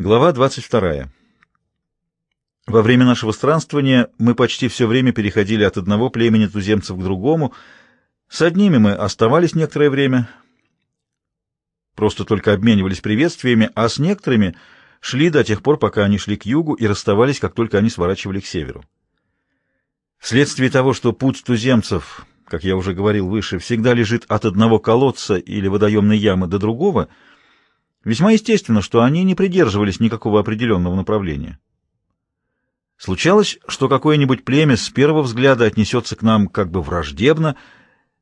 Глава 22. Во время нашего странствования мы почти все время переходили от одного племени туземцев к другому. С одними мы оставались некоторое время, просто только обменивались приветствиями, а с некоторыми шли до тех пор, пока они шли к югу и расставались, как только они сворачивали к северу. Вследствие того, что путь туземцев, как я уже говорил выше, всегда лежит от одного колодца или водоемной ямы до другого — Весьма естественно, что они не придерживались никакого определенного направления. Случалось, что какое-нибудь племя с первого взгляда отнесется к нам как бы враждебно,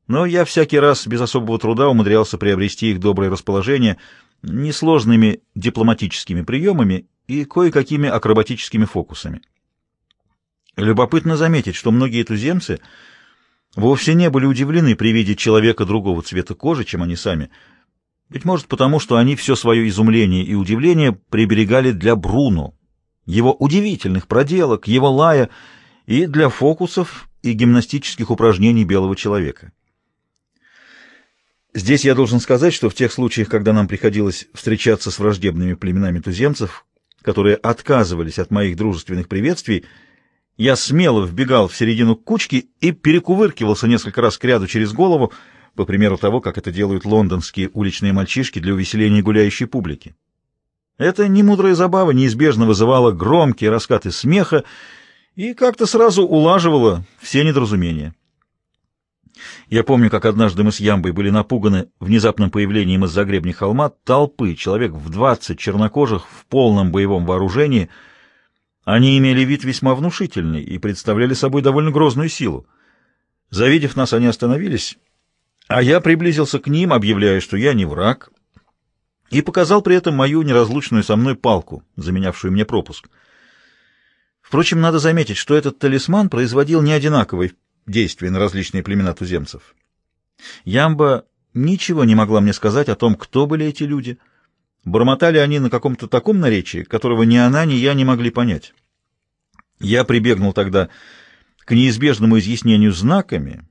но я всякий раз без особого труда умудрялся приобрести их доброе расположение несложными дипломатическими приемами и кое-какими акробатическими фокусами. Любопытно заметить, что многие туземцы вовсе не были удивлены при виде человека другого цвета кожи, чем они сами – быть может, потому что они все свое изумление и удивление приберегали для Бруно, его удивительных проделок, его лая и для фокусов и гимнастических упражнений белого человека. Здесь я должен сказать, что в тех случаях, когда нам приходилось встречаться с враждебными племенами туземцев, которые отказывались от моих дружественных приветствий, я смело вбегал в середину кучки и перекувыркивался несколько раз к ряду через голову, по примеру того, как это делают лондонские уличные мальчишки для увеселения гуляющей публики. Эта немудрая забава неизбежно вызывала громкие раскаты смеха и как-то сразу улаживала все недоразумения. Я помню, как однажды мы с Ямбой были напуганы внезапным появлением из-за гребня холма толпы, человек в двадцать чернокожих в полном боевом вооружении. Они имели вид весьма внушительный и представляли собой довольно грозную силу. Завидев нас, они остановились а я приблизился к ним, объявляя, что я не враг, и показал при этом мою неразлучную со мной палку, заменявшую мне пропуск. Впрочем, надо заметить, что этот талисман производил неодинаковые действия на различные племена туземцев. Ямба ничего не могла мне сказать о том, кто были эти люди. Бормотали они на каком-то таком наречии, которого ни она, ни я не могли понять. Я прибегнул тогда к неизбежному изъяснению знаками,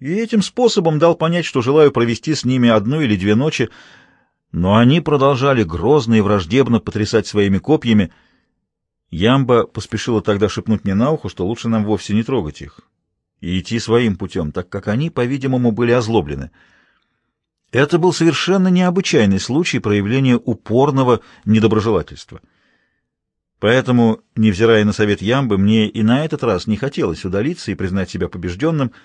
и этим способом дал понять, что желаю провести с ними одну или две ночи, но они продолжали грозно и враждебно потрясать своими копьями. Ямба поспешила тогда шепнуть мне на ухо, что лучше нам вовсе не трогать их и идти своим путем, так как они, по-видимому, были озлоблены. Это был совершенно необычайный случай проявления упорного недоброжелательства. Поэтому, невзирая на совет Ямбы, мне и на этот раз не хотелось удалиться и признать себя побежденным —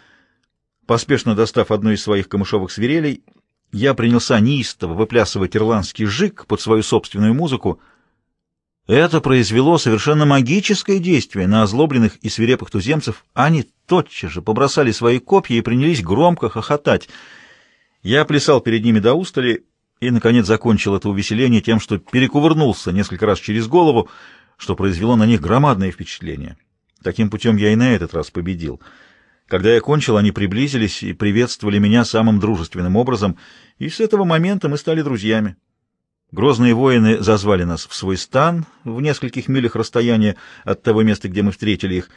Поспешно достав одну из своих камышовых свирелей, я принялся неистово выплясывать ирландский жик под свою собственную музыку. Это произвело совершенно магическое действие на озлобленных и свирепых туземцев. Они тотчас же побросали свои копья и принялись громко хохотать. Я плясал перед ними до устали и, наконец, закончил это увеселение тем, что перекувырнулся несколько раз через голову, что произвело на них громадное впечатление. Таким путем я и на этот раз победил — когда я кончил, они приблизились и приветствовали меня самым дружественным образом, и с этого момента мы стали друзьями. Грозные воины зазвали нас в свой стан в нескольких милях расстояния от того места, где мы встретили их,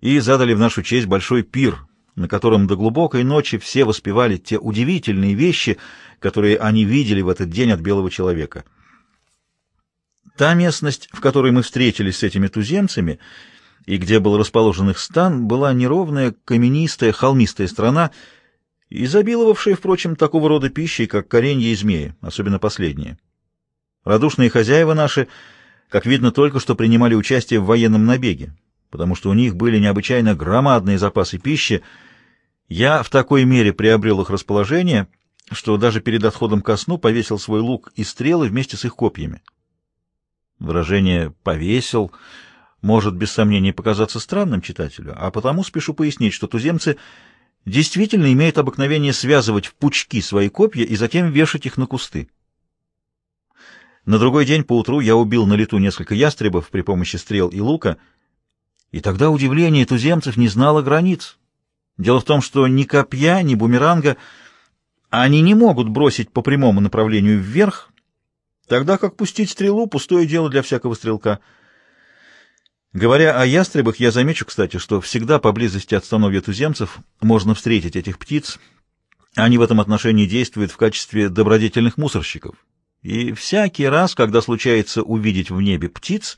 и задали в нашу честь большой пир, на котором до глубокой ночи все воспевали те удивительные вещи, которые они видели в этот день от белого человека. Та местность, в которой мы встретились с этими туземцами, и где был расположен их стан, была неровная, каменистая, холмистая страна, изобиловавшая, впрочем, такого рода пищей, как коренья и змеи, особенно последние. Радушные хозяева наши, как видно, только что принимали участие в военном набеге, потому что у них были необычайно громадные запасы пищи. Я в такой мере приобрел их расположение, что даже перед отходом ко сну повесил свой лук и стрелы вместе с их копьями. Выражение «повесил» может без сомнения показаться странным читателю, а потому спешу пояснить, что туземцы действительно имеют обыкновение связывать в пучки свои копья и затем вешать их на кусты. На другой день поутру я убил на лету несколько ястребов при помощи стрел и лука, и тогда удивление туземцев не знало границ. Дело в том, что ни копья, ни бумеранга они не могут бросить по прямому направлению вверх, тогда как пустить стрелу — пустое дело для всякого стрелка — Говоря о ястребах, я замечу, кстати, что всегда поблизости от становья туземцев можно встретить этих птиц. Они в этом отношении действуют в качестве добродетельных мусорщиков. И всякий раз, когда случается увидеть в небе птиц,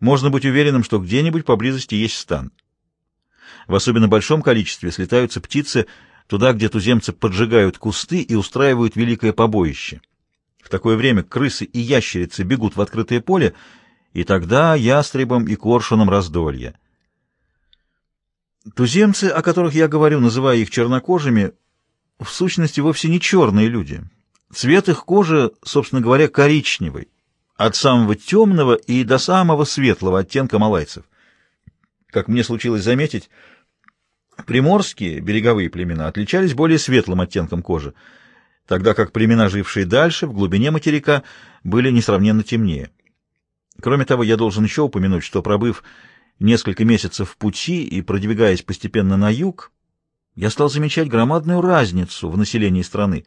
можно быть уверенным, что где-нибудь поблизости есть стан. В особенно большом количестве слетаются птицы туда, где туземцы поджигают кусты и устраивают великое побоище. В такое время крысы и ящерицы бегут в открытое поле, и тогда ястребам и коршунам раздолье. Туземцы, о которых я говорю, называя их чернокожими, в сущности вовсе не черные люди. Цвет их кожи, собственно говоря, коричневый, от самого темного и до самого светлого оттенка малайцев. Как мне случилось заметить, приморские береговые племена отличались более светлым оттенком кожи, тогда как племена, жившие дальше, в глубине материка, были несравненно темнее. Кроме того, я должен еще упомянуть, что, пробыв несколько месяцев в пути и продвигаясь постепенно на юг, я стал замечать громадную разницу в населении страны.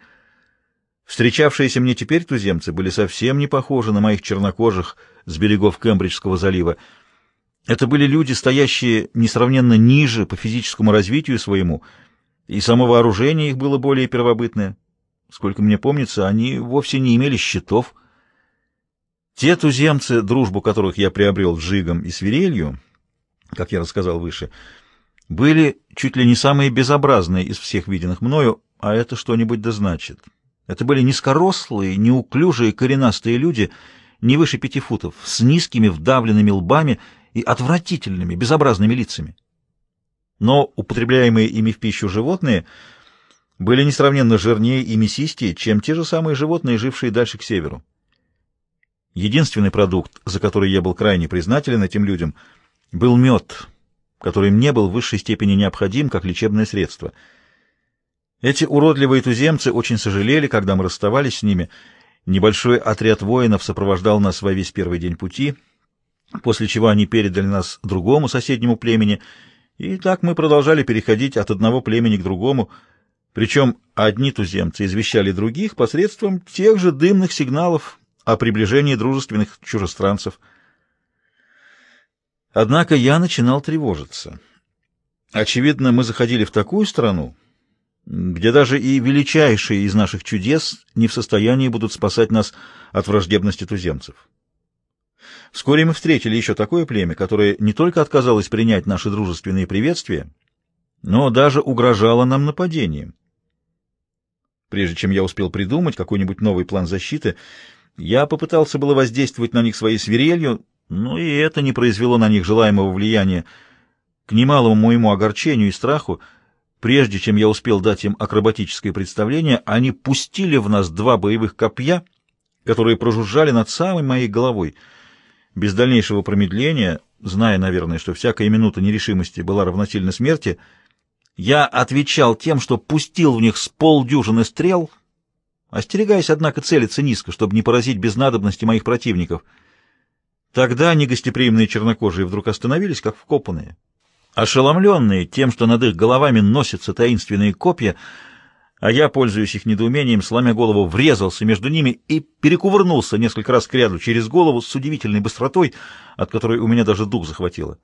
Встречавшиеся мне теперь туземцы были совсем не похожи на моих чернокожих с берегов Кембриджского залива. Это были люди, стоящие несравненно ниже по физическому развитию своему, и само вооружение их было более первобытное. Сколько мне помнится, они вовсе не имели щитов. Те туземцы, дружбу которых я приобрел с Жигом и Свирелью, как я рассказал выше, были чуть ли не самые безобразные из всех виденных мною, а это что-нибудь да значит. Это были низкорослые, неуклюжие, коренастые люди, не выше пяти футов, с низкими вдавленными лбами и отвратительными, безобразными лицами. Но употребляемые ими в пищу животные были несравненно жирнее и мясистее, чем те же самые животные, жившие дальше к северу. Единственный продукт, за который я был крайне признателен этим людям — был мед, который мне был в высшей степени необходим как лечебное средство. Эти уродливые туземцы очень сожалели, когда мы расставались с ними. Небольшой отряд воинов сопровождал нас во весь первый день пути, после чего они передали нас другому соседнему племени, и так мы продолжали переходить от одного племени к другому, причем одни туземцы извещали других посредством тех же дымных сигналов о приближении дружественных чужестранцев — Однако я начинал тревожиться. Очевидно, мы заходили в такую страну, где даже и величайшие из наших чудес не в состоянии будут спасать нас от враждебности туземцев. Вскоре мы встретили еще такое племя, которое не только отказалось принять наши дружественные приветствия, но даже угрожало нам нападением. Прежде чем я успел придумать какой-нибудь новый план защиты, я попытался было воздействовать на них своей свирелью, но и это не произвело на них желаемого влияния. К немалому моему огорчению и страху, прежде чем я успел дать им акробатическое представление, они пустили в нас два боевых копья, которые прожужжали над самой моей головой. Без дальнейшего промедления, зная, наверное, что всякая минута нерешимости была равносильна смерти, я отвечал тем, что пустил в них с полдюжины стрел, остерегаясь, однако, целиться низко, чтобы не поразить без надобности моих противников — Тогда негостеприимные чернокожие вдруг остановились, как вкопанные. Ошеломленные тем, что над их головами носятся таинственные копья, а я, пользуясь их недоумением, сломя голову, врезался между ними и перекувырнулся несколько раз к ряду через голову с удивительной быстротой, от которой у меня даже дух захватило.